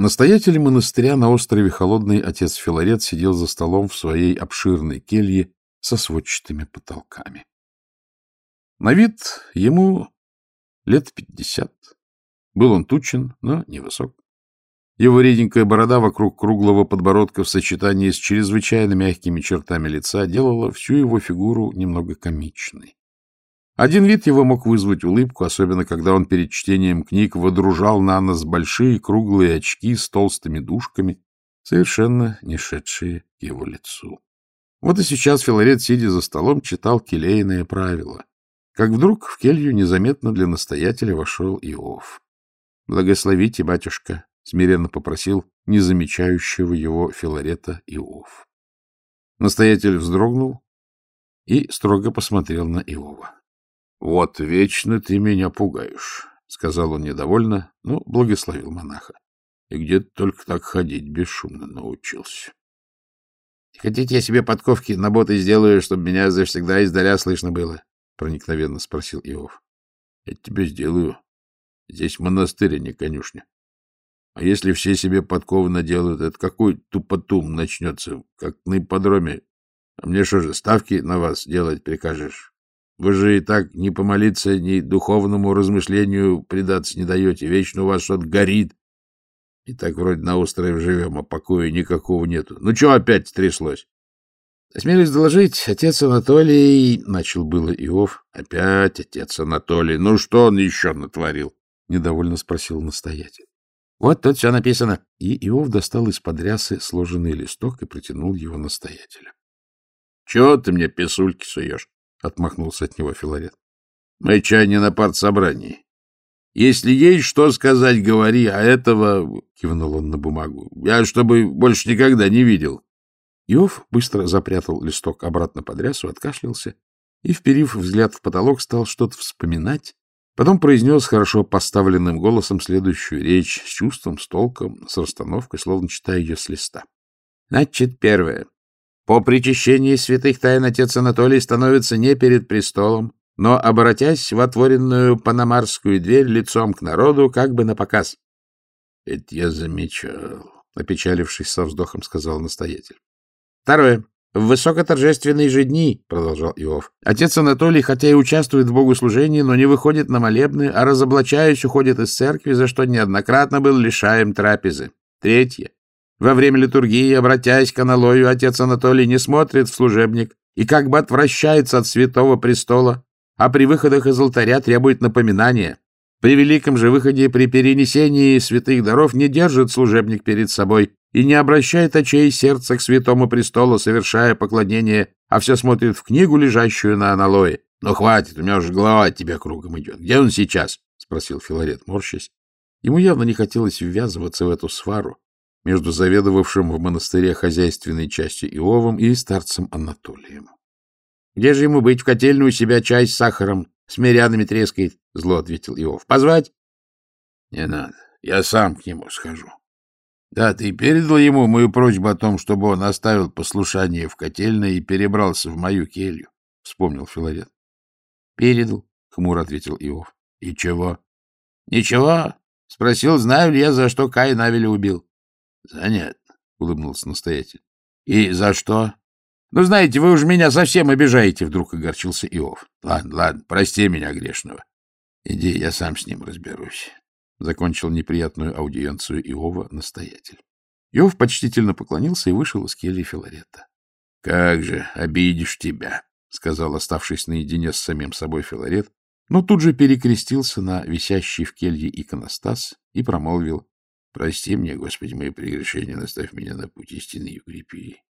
Настоятель монастыря на острове Холодный отец Филарет сидел за столом в своей обширной келье со сводчатыми потолками. На вид ему лет пятьдесят. Был он тучен, но невысок. Его реденькая борода вокруг круглого подбородка в сочетании с чрезвычайно мягкими чертами лица делала всю его фигуру немного комичной. Один вид его мог вызвать улыбку, особенно когда он перед чтением книг водружал на нос большие круглые очки с толстыми дужками, совершенно не шедшие к его лицу. Вот и сейчас Филарет, сидя за столом, читал келейное правило. Как вдруг в келью незаметно для настоятеля вошел Иов. — Благословите, батюшка, — смиренно попросил незамечающего его Филарета Иов. Настоятель вздрогнул и строго посмотрел на Иова. — Вот вечно ты меня пугаешь, — сказал он недовольно, но благословил монаха. — И где ты только так ходить бесшумно научился? — Хотите, я себе подковки на боты сделаю, чтобы меня завсегда издаля слышно было? — проникновенно спросил Иов. — Я тебе сделаю. Здесь монастырь, а не конюшня. А если все себе подковы наделают, это какой тупотум начнется, как на ипподроме. А мне что же, ставки на вас делать прикажешь? Вы же и так ни помолиться, ни духовному размышлению предаться не даете. Вечно у вас что-то горит. И так вроде на острове живем, а покоя никакого нету. Ну, что опять тряслось? — Осмелюсь доложить, отец Анатолий... — начал было Иов. — Опять отец Анатолий. Ну, что он еще натворил? — недовольно спросил настоятель. — Вот тут все написано. И Иов достал из-под рясы сложенный листок и протянул его настоятелю. — Чего ты мне писульки суешь? — отмахнулся от него Филарет. — Мы чай не на партсобрании. Если есть что сказать, говори, а этого... — кивнул он на бумагу. — Я чтобы больше никогда не видел. Иов быстро запрятал листок обратно под рясу, откашлялся и, вперив взгляд в потолок, стал что-то вспоминать, потом произнес хорошо поставленным голосом следующую речь с чувством, с толком, с расстановкой, словно читая ее с листа. Значит, первое. По причащении святых тайн отец Анатолий становится не перед престолом, но, обратясь в отворенную панамарскую дверь лицом к народу, как бы на показ. — Это я замечал, — опечалившись со вздохом, сказал настоятель. — Второе. В высокоторжественные же дни, — продолжал Иов, — отец Анатолий, хотя и участвует в богослужении, но не выходит на молебны, а разоблачаясь уходит из церкви, за что неоднократно был лишаем трапезы. Третье. Во время литургии, обратясь к аналою, отец Анатолий не смотрит в служебник и как бы отвращается от святого престола, а при выходах из алтаря требует напоминания. При великом же выходе при перенесении святых даров не держит служебник перед собой и не обращает очей сердца к святому престолу, совершая поклонение, а все смотрит в книгу, лежащую на аналое. — Ну, хватит, у меня уже голова от тебя кругом идет. Где он сейчас? — спросил Филарет, морщась. Ему явно не хотелось ввязываться в эту свару, между заведовавшим в монастыре хозяйственной частью Иовом и старцем Анатолием. — Где же ему быть? В котельную себя чай с сахаром, с мирянами трескает, — зло ответил Иов. — Позвать? — Не надо, я сам к нему схожу. — Да, ты передал ему мою просьбу о том, чтобы он оставил послушание в котельной и перебрался в мою келью, — вспомнил Филарет. — Передал, — хмуро ответил Иов. — И чего? — Ничего. Спросил, знаю ли я, за что Каин Авеля убил. — Занятно, — улыбнулся настоятель. — И за что? — Ну, знаете, вы уж меня совсем обижаете, — вдруг огорчился Иов. — Ладно, ладно, прости меня грешного. Иди, я сам с ним разберусь. Закончил неприятную аудиенцию Иова настоятель. Иов почтительно поклонился и вышел из кельи Филарета. — Как же обидишь тебя, — сказал, оставшись наедине с самим собой Филарет, но тут же перекрестился на висящий в келье иконостас и промолвил Прости мне, Господи, мои прегрешения, наставь меня на путь истины и укрепи.